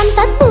tâm tất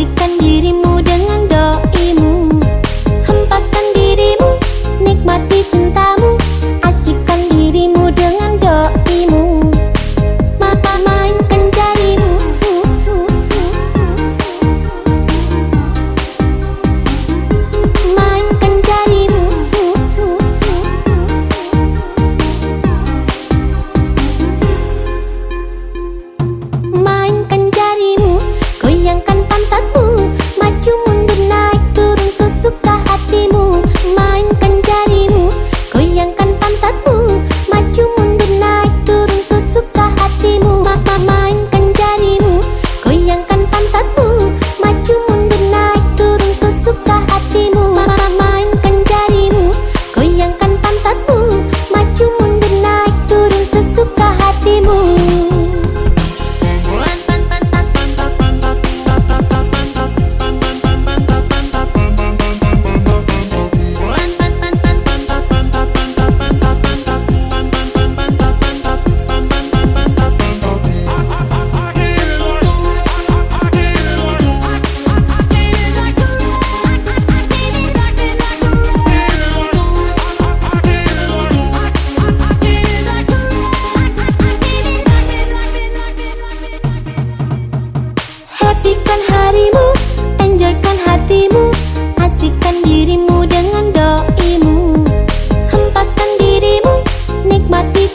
Happykan nikmati